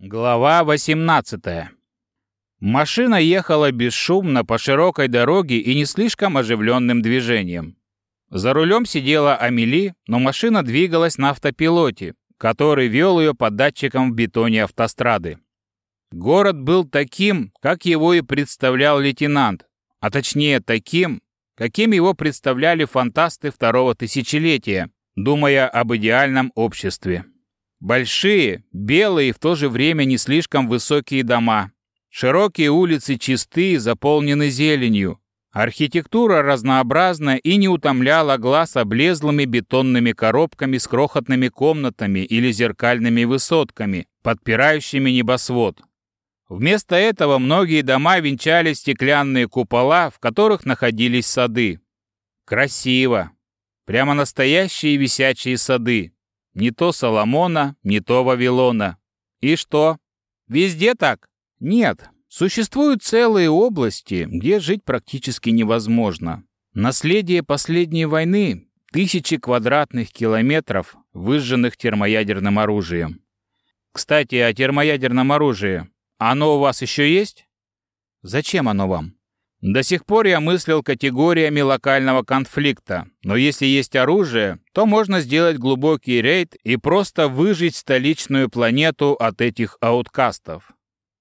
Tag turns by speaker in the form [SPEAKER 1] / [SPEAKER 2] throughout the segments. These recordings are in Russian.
[SPEAKER 1] Глава 18. Машина ехала бесшумно по широкой дороге и не слишком оживленным движением. За рулем сидела Амели, но машина двигалась на автопилоте, который вел ее по датчикам в бетоне автострады. Город был таким, как его и представлял лейтенант, а точнее таким, каким его представляли фантасты второго тысячелетия, думая об идеальном обществе. Большие, белые и в то же время не слишком высокие дома. Широкие улицы чисты, заполнены зеленью. Архитектура разнообразна и не утомляла глаз облезлыми бетонными коробками с крохотными комнатами или зеркальными высотками, подпирающими небосвод. Вместо этого многие дома венчали стеклянные купола, в которых находились сады. Красиво. Прямо настоящие висячие сады. Не то Соломона, не то Вавилона. И что? Везде так? Нет. Существуют целые области, где жить практически невозможно. Наследие последней войны – тысячи квадратных километров, выжженных термоядерным оружием. Кстати, о термоядерном оружии. Оно у вас еще есть? Зачем оно вам? До сих пор я мыслил категориями локального конфликта, но если есть оружие, то можно сделать глубокий рейд и просто выжить столичную планету от этих ауткастов.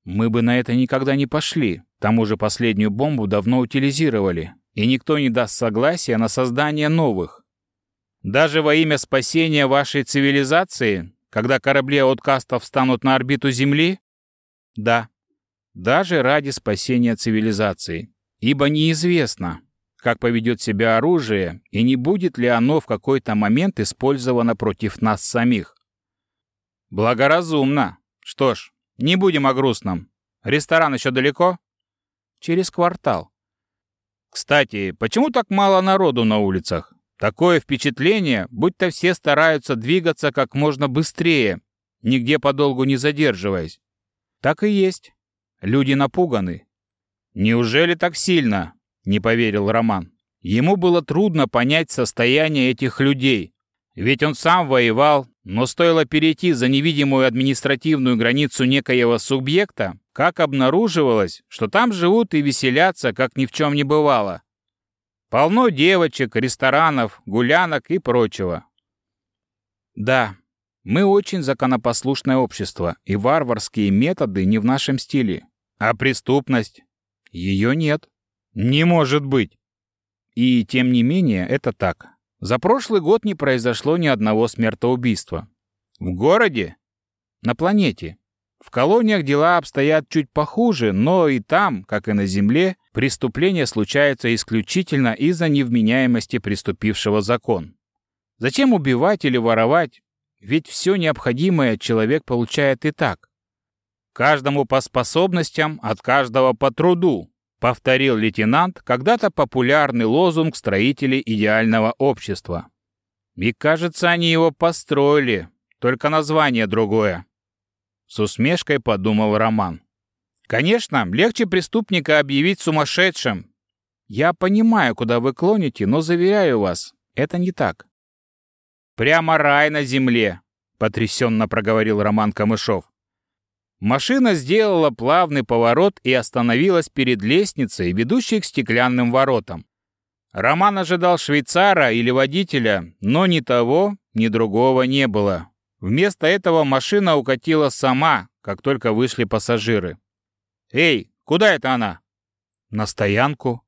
[SPEAKER 1] Мы бы на это никогда не пошли, к тому же последнюю бомбу давно утилизировали, и никто не даст согласия на создание новых. Даже во имя спасения вашей цивилизации, когда корабли ауткастов встанут на орбиту Земли? Да. Даже ради спасения цивилизации ибо неизвестно, как поведет себя оружие и не будет ли оно в какой-то момент использовано против нас самих. Благоразумно. Что ж, не будем о грустном. Ресторан еще далеко? Через квартал. Кстати, почему так мало народу на улицах? Такое впечатление, будто все стараются двигаться как можно быстрее, нигде подолгу не задерживаясь. Так и есть. Люди напуганы, «Неужели так сильно?» — не поверил Роман. Ему было трудно понять состояние этих людей, ведь он сам воевал, но стоило перейти за невидимую административную границу некоего субъекта, как обнаруживалось, что там живут и веселятся, как ни в чем не бывало. Полно девочек, ресторанов, гулянок и прочего. Да, мы очень законопослушное общество, и варварские методы не в нашем стиле. А преступность? Ее нет. Не может быть. И тем не менее, это так. За прошлый год не произошло ни одного смертоубийства. В городе? На планете. В колониях дела обстоят чуть похуже, но и там, как и на Земле, преступления случаются исключительно из-за невменяемости преступившего закон. Зачем убивать или воровать? Ведь все необходимое человек получает и так. Каждому по способностям, от каждого по труду, повторил лейтенант когда-то популярный лозунг строителей идеального общества. И, кажется, они его построили, только название другое. С усмешкой подумал Роман. Конечно, легче преступника объявить сумасшедшим. Я понимаю, куда вы клоните, но заверяю вас, это не так. Прямо рай на земле, потрясенно проговорил Роман Камышов. Машина сделала плавный поворот и остановилась перед лестницей, ведущей к стеклянным воротам. Роман ожидал швейцара или водителя, но ни того, ни другого не было. Вместо этого машина укатила сама, как только вышли пассажиры. «Эй, куда это она?» «На стоянку».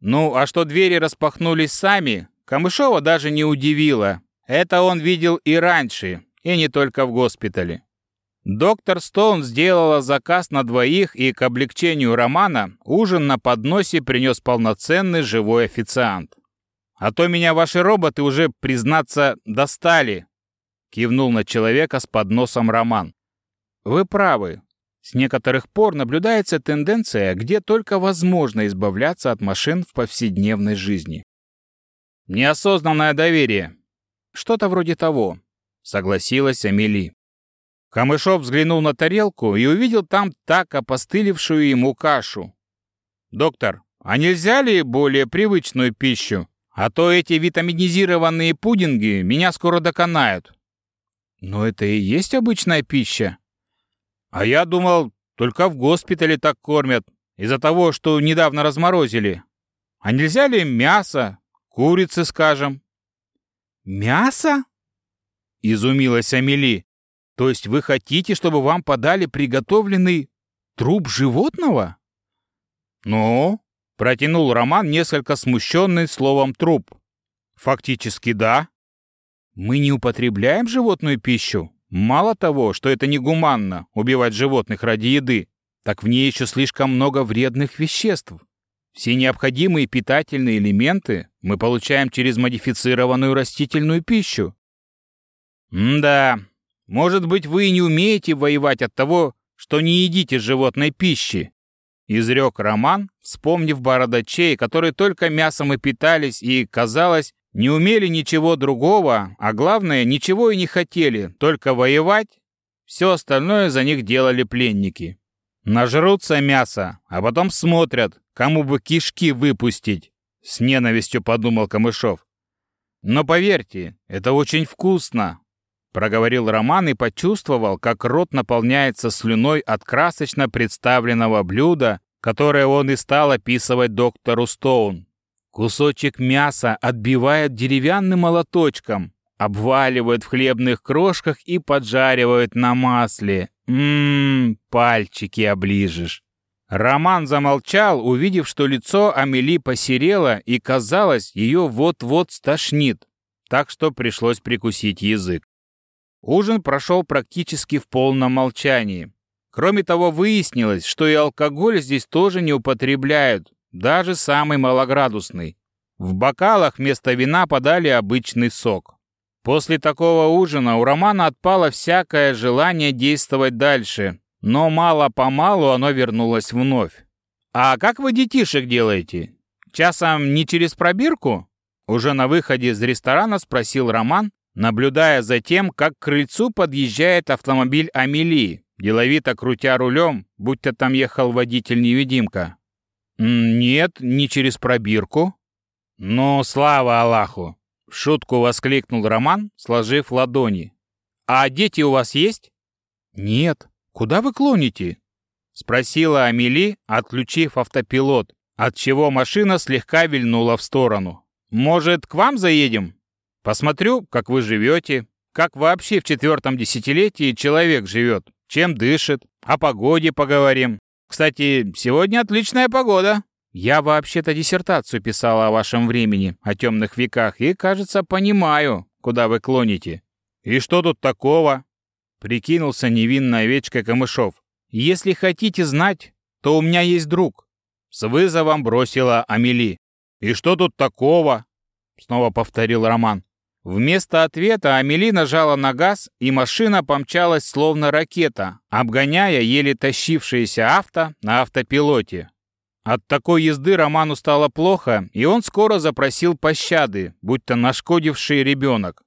[SPEAKER 1] Ну, а что двери распахнулись сами, Камышова даже не удивило. Это он видел и раньше, и не только в госпитале. Доктор Стоун сделала заказ на двоих, и к облегчению Романа ужин на подносе принес полноценный живой официант. «А то меня ваши роботы уже, признаться, достали», — кивнул на человека с подносом Роман. «Вы правы. С некоторых пор наблюдается тенденция, где только возможно избавляться от машин в повседневной жизни». «Неосознанное доверие». «Что-то вроде того», — согласилась Амели. Камышов взглянул на тарелку и увидел там так опостылевшую ему кашу. «Доктор, а нельзя ли более привычную пищу? А то эти витаминизированные пудинги меня скоро доконают». «Но это и есть обычная пища». А я думал, только в госпитале так кормят, из-за того, что недавно разморозили. А нельзя ли мясо, курицы, скажем?
[SPEAKER 2] Мясо? Изумилась Амели. То есть вы хотите, чтобы вам подали приготовленный труп животного?
[SPEAKER 1] Ну, протянул Роман, несколько смущенный словом «труп». Фактически да.
[SPEAKER 2] Мы не употребляем животную пищу. Мало того, что это негуманно убивать животных ради еды, так в ней еще слишком много вредных веществ. Все необходимые питательные элементы мы получаем через модифицированную растительную пищу.
[SPEAKER 1] М-да, может быть, вы и не умеете воевать от того, что не едите животной пищи, изрек Роман, вспомнив бородачей, которые только мясом и питались и, казалось, не умели ничего другого, а главное, ничего и не хотели, только воевать. Все остальное за них делали пленники. Нажрутся мяса, а потом смотрят, кому бы кишки выпустить, с ненавистью подумал Камышов. Но поверьте, это очень вкусно, проговорил Роман и почувствовал, как рот наполняется слюной от красочно представленного блюда, которое он и стал описывать доктору Стоун. Кусочек мяса отбивают деревянным молоточком, обваливают в хлебных крошках и поджаривают на масле. Ммм, пальчики оближешь. Роман замолчал, увидев, что лицо Амели посерело и, казалось, ее вот-вот стошнит, так что пришлось прикусить язык. Ужин прошел практически в полном молчании. Кроме того, выяснилось, что и алкоголь здесь тоже не употребляют, даже самый малоградусный. В бокалах вместо вина подали обычный сок. После такого ужина у Романа отпало всякое желание действовать дальше, но мало-помалу оно вернулось вновь. «А как вы детишек делаете? Часом не через пробирку?» Уже на выходе из ресторана спросил Роман, наблюдая за тем, как к крыльцу подъезжает автомобиль Амелии, деловито крутя рулем, будто там ехал водитель-невидимка. «Нет, не через пробирку». «Ну, слава Аллаху!» — в шутку воскликнул Роман, сложив ладони. «А дети у вас есть?»
[SPEAKER 2] «Нет. Куда вы клоните?»
[SPEAKER 1] — спросила Амели, отключив автопилот, отчего машина слегка вильнула в сторону. «Может, к вам заедем? Посмотрю, как вы живете, как вообще в четвертом десятилетии человек живет, чем дышит, о погоде поговорим. Кстати, сегодня отличная погода. Я вообще-то диссертацию писала о вашем времени, о темных веках, и, кажется, понимаю, куда вы клоните. И что тут такого? Прикинулся невинной овечкой Камышов. Если хотите знать, то у меня есть друг. С вызовом бросила Амели. И что тут такого? Снова повторил Роман. Вместо ответа Амели нажала на газ, и машина помчалась словно ракета, обгоняя еле тащившееся авто на автопилоте. От такой езды Роману стало плохо, и он скоро запросил пощады, будто нашкодивший ребенок.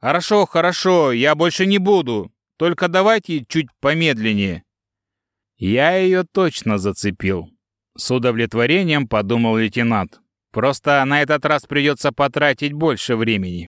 [SPEAKER 1] «Хорошо, хорошо, я больше не буду, только давайте чуть помедленнее». «Я ее точно зацепил», — с удовлетворением подумал лейтенант. «Просто на этот раз придется потратить больше времени».